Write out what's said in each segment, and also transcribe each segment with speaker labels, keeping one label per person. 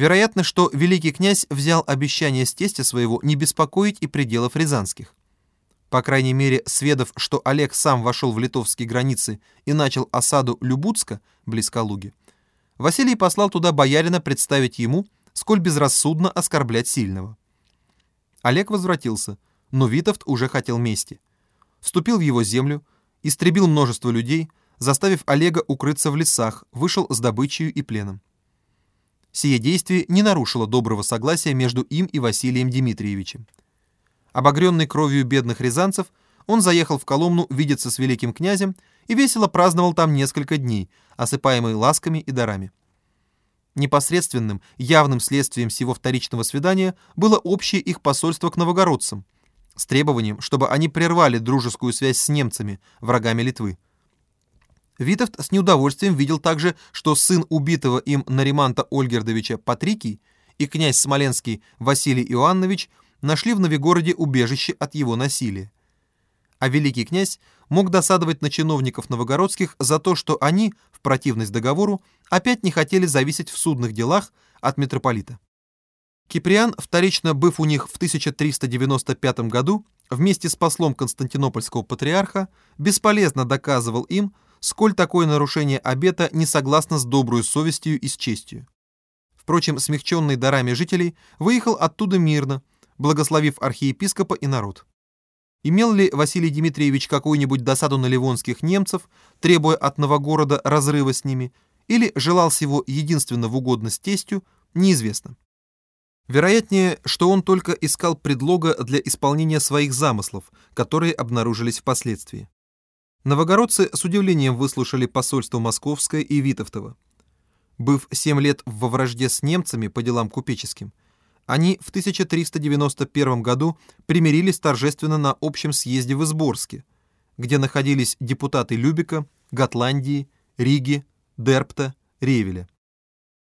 Speaker 1: Вероятно, что великий князь взял обещание с тестя своего не беспокоить и пределов рязанских. По крайней мере, сведав, что Олег сам вошел в литовские границы и начал осаду Любутска, близ Калуги, Василий послал туда боярина представить ему, сколь безрассудно оскорблять сильного. Олег возвратился, но Витовт уже хотел мести. Вступил в его землю, истребил множество людей, заставив Олега укрыться в лесах, вышел с добычей и пленом. Сие действие не нарушило доброго согласия между им и Василием Дмитриевичем. Обогренный кровью бедных рязанцев, он заехал в Коломну видеться с великим князем и весело праздновал там несколько дней, осыпаемый ласками и дарами. Непосредственным, явным следствием всего вторичного свидания было общее их посольство к новогородцам с требованием, чтобы они прервали дружескую связь с немцами, врагами Литвы. Витовт с неудовольствием видел также, что сын убитого им Нариманта Ольгердовича Патрикий и князь Смоленский Василий Иоаннович нашли в Новигороде убежище от его насилия. А великий князь мог досадовать на чиновников новогородских за то, что они, в противность договору, опять не хотели зависеть в судных делах от митрополита. Киприан, вторично быв у них в 1395 году, вместе с послом Константинопольского патриарха, бесполезно доказывал им, сколь такое нарушение обета не согласно с добрую совестью и с честью. Впрочем, смягченный дарами жителей, выехал оттуда мирно, благословив архиепископа и народ. Имел ли Василий Дмитриевич какую-нибудь досаду на ливонских немцев, требуя от Новогорода разрыва с ними, или желал всего единственно в угодность тестью, неизвестно. Вероятнее, что он только искал предлога для исполнения своих замыслов, которые обнаружились впоследствии. Новогородцы с удивлением выслушали посольство Московское и Витовтово. Быв семь лет во вражде с немцами по делам купеческим, они в 1391 году примирились торжественно на общем съезде в Изборске, где находились депутаты Любика, Готландии, Риги, Дерпта, Ревеля.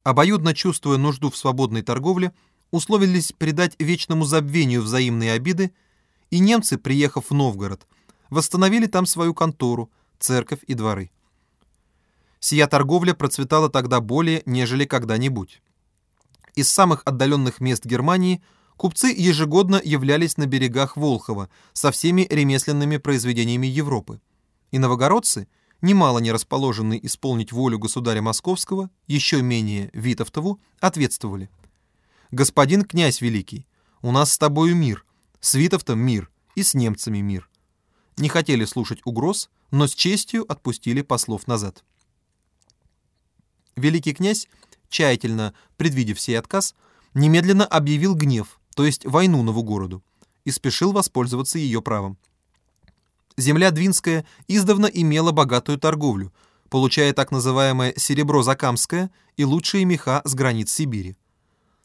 Speaker 1: Обоюдно чувствуя нужду в свободной торговле, условились придать вечному забвению взаимные обиды, и немцы, приехав в Новгород, восстановили там свою контору, церковь и дворы. Сия торговля процветала тогда более, нежели когда-нибудь. Из самых отдаленных мест Германии купцы ежегодно являлись на берегах Волхова со всеми ремесленными произведениями Европы. И новогородцы, немало не расположенные исполнить волю государя Московского, еще менее Витовтову, ответствовали. «Господин князь великий, у нас с тобою мир, с Витовтом мир и с немцами мир не хотели слушать угроз, но с честью отпустили послов назад. Великий князь, тщательно предвидев сей отказ, немедленно объявил гнев, то есть войну Новогороду, и спешил воспользоваться ее правом. Земля Двинская издавна имела богатую торговлю, получая так называемое серебро закамское и лучшие меха с границ Сибири.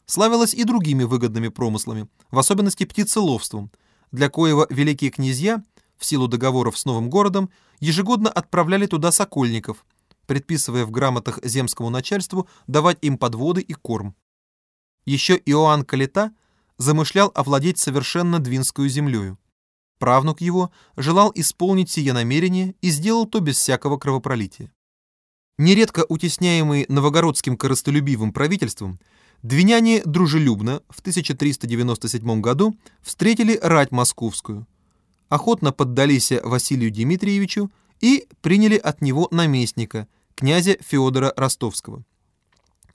Speaker 1: Славилась и другими выгодными промыслами, в особенности птицеловством, для коего великие князья в силу договоров с новым городом, ежегодно отправляли туда сокольников, предписывая в грамотах земскому начальству давать им подводы и корм. Еще Иоанн Калита замышлял овладеть совершенно Двинскую землею. Правнук его желал исполнить сие намерение и сделал то без всякого кровопролития. Нередко утесняемые новогородским корыстолюбивым правительством, двиняне дружелюбно в 1397 году встретили рать московскую, охотно поддались Василию Дмитриевичу и приняли от него наместника, князя Федора Ростовского.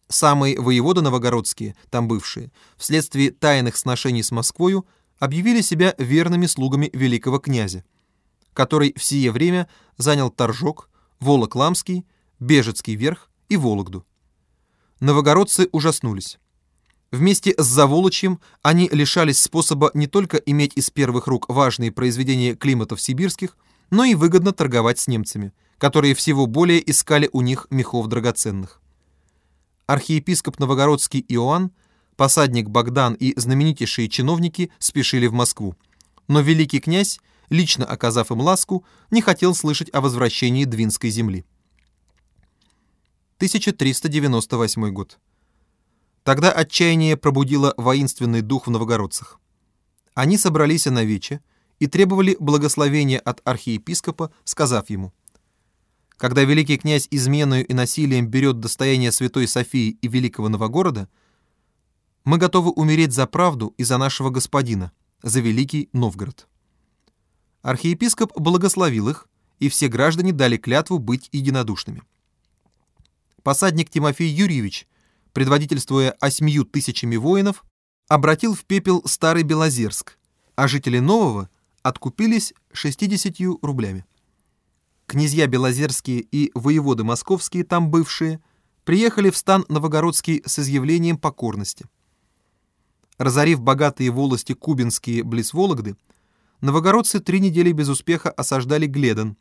Speaker 1: Самые воеводы новогородские, там бывшие, вследствие тайных сношений с Москвою, объявили себя верными слугами великого князя, который в сие время занял Торжок, Волок-Ламский, Бежецкий верх и Вологду. Новогородцы ужаснулись. Вместе с Заволочьем они лишались способа не только иметь из первых рук важные произведения климатов сибирских, но и выгодно торговать с немцами, которые всего более искали у них мехов драгоценных. Архиепископ Новогородский Иоанн, посадник Богдан и знаменитейшие чиновники спешили в Москву. Но великий князь, лично оказав им ласку, не хотел слышать о возвращении Двинской земли. 1398 год. Тогда отчаяние пробудило воинственный дух в новогородцах. Они собрались на вече и требовали благословения от архиепископа, сказав ему, «Когда великий князь изменою и насилием берет достояние Святой Софии и Великого Новогорода, Мы готовы умереть за правду и за нашего господина, за великий Новгород». Архиепископ благословил их, и все граждане дали клятву быть единодушными. Посадник Тимофей Юрьевич, предводительствуя осьмию тысячами воинов, обратил в пепел старый Белозерск, а жители Нового откупились 60 рублями. Князья Белозерские и воеводы московские, там бывшие, приехали в стан Новогородский с изъявлением покорности. Разорив богатые волости кубинские близ Вологды, новогородцы три недели без успеха осаждали Гледон,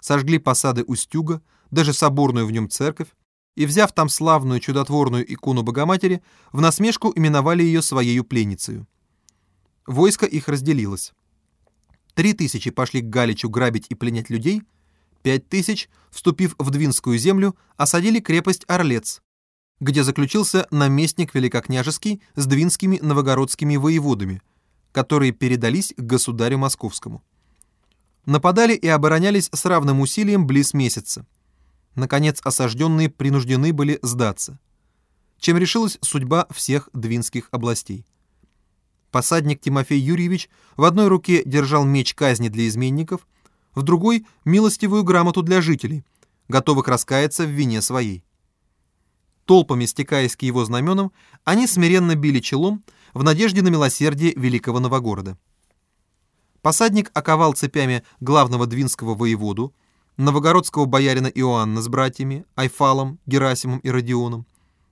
Speaker 1: сожгли посады Устюга, даже соборную в нем церковь, и, взяв там славную чудотворную икону Богоматери, в насмешку именовали ее своею пленницею. Войско их разделилось. Три тысячи пошли к Галичу грабить и пленять людей, пять тысяч, вступив в Двинскую землю, осадили крепость Орлец, где заключился наместник великокняжеский с двинскими новогородскими воеводами, которые передались к государю московскому. Нападали и оборонялись с равным усилием близ месяца. Наконец осажденные принуждены были сдаться, чем решилась судьба всех двинских областей. Посадник Тимофей Юрьевич в одной руке держал меч казни для изменников, в другой — милостивую грамоту для жителей, готовых раскаяться в вине своей. Толпами стекаясь к его знаменам, они смиренно били челом в надежде на милосердие великого Новогорода. Посадник оковал цепями главного двинского воеводу, новогородского боярина Иоанна с братьями, Айфалом, Герасимом и Родионом,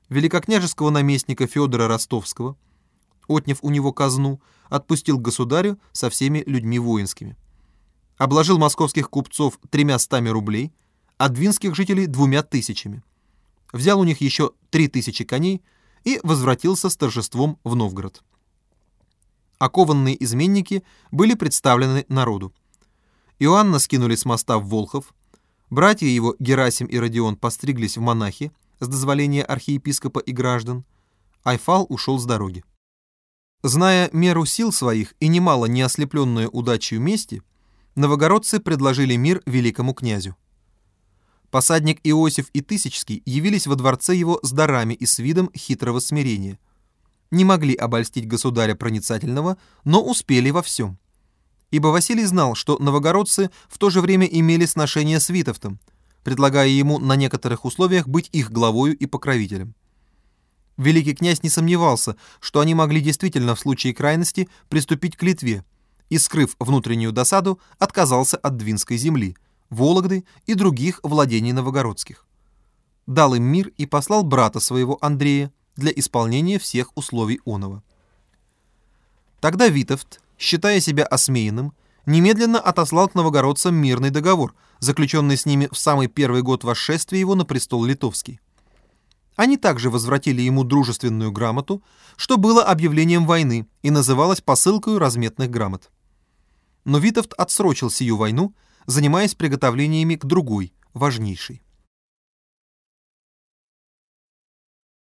Speaker 1: великокняжеского наместника Федора Ростовского, отняв у него казну, отпустил государю со всеми людьми воинскими. Обложил московских купцов тремя стами рублей, а двинских жителей двумя тысячами. Взял у них еще три тысячи коней и возвратился с торжеством в Новгород. Окованные изменники были представлены народу. Иоанна скинули с моста в Волхов, братья его Герасим и Родион постриглись в монахи с дозволения архиепископа и граждан, Айфал ушел с дороги. Зная меру сил своих и немало не ослепленную удачей мести, новогородцы предложили мир великому князю. Посадник Иосиф и Тысячский явились во дворце его с дарами и с видом хитрого смирения. Не могли обольстить государя проницательного, но успели во всем ибо Василий знал, что новогородцы в то же время имели сношение с Витовтом, предлагая ему на некоторых условиях быть их главою и покровителем. Великий князь не сомневался, что они могли действительно в случае крайности приступить к Литве, и, скрыв внутреннюю досаду, отказался от Двинской земли, Вологды и других владений новогородских. Дал им мир и послал брата своего Андрея для исполнения всех условий оного. Тогда Витовт, считая себя осмеянным, немедленно отослал к новогородцам мирный договор, заключенный с ними в самый первый год восшествия его на престол литовский. Они также возвратили ему дружественную грамоту, что было объявлением войны и называлось посылкой разметных грамот. Но Витовт отсрочил сию войну, занимаясь приготовлениями к другой, важнейшей.